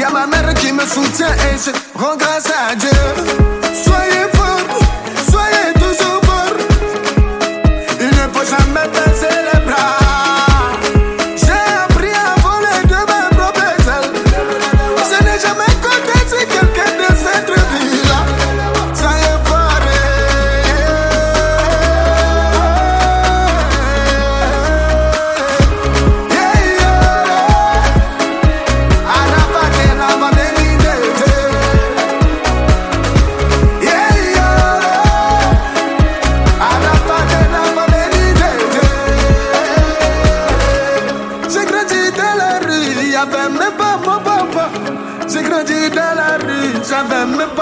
Y a ma mère qui me soutient et je rends grâce à Dieu. Soyez monde trouve quelque chose à dire de mes